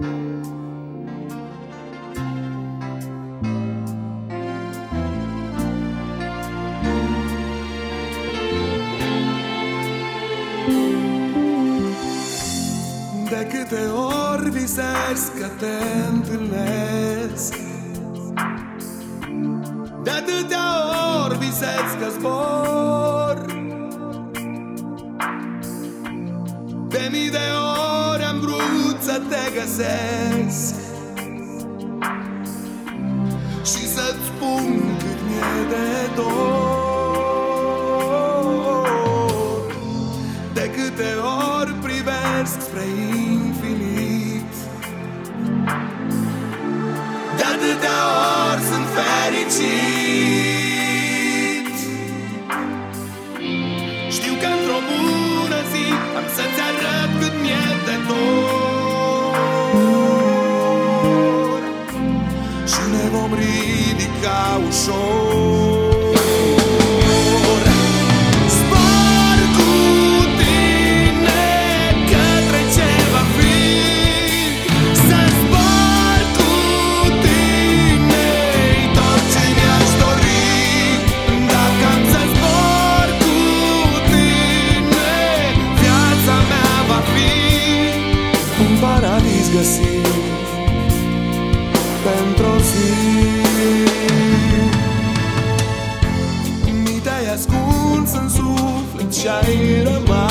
De câte ori visezi că te întâlnesc De atâtea ori visezi De mii de ori să te găsesc. Și să-ți spun cât mi-e de dor De câte ori privesc spre infinit. De atâtea ori sunt fericit. Știu că într-o bună zi Am să-ți arăt cât mi-e de dor un paradis găsit pentru o zi deixa ir amar.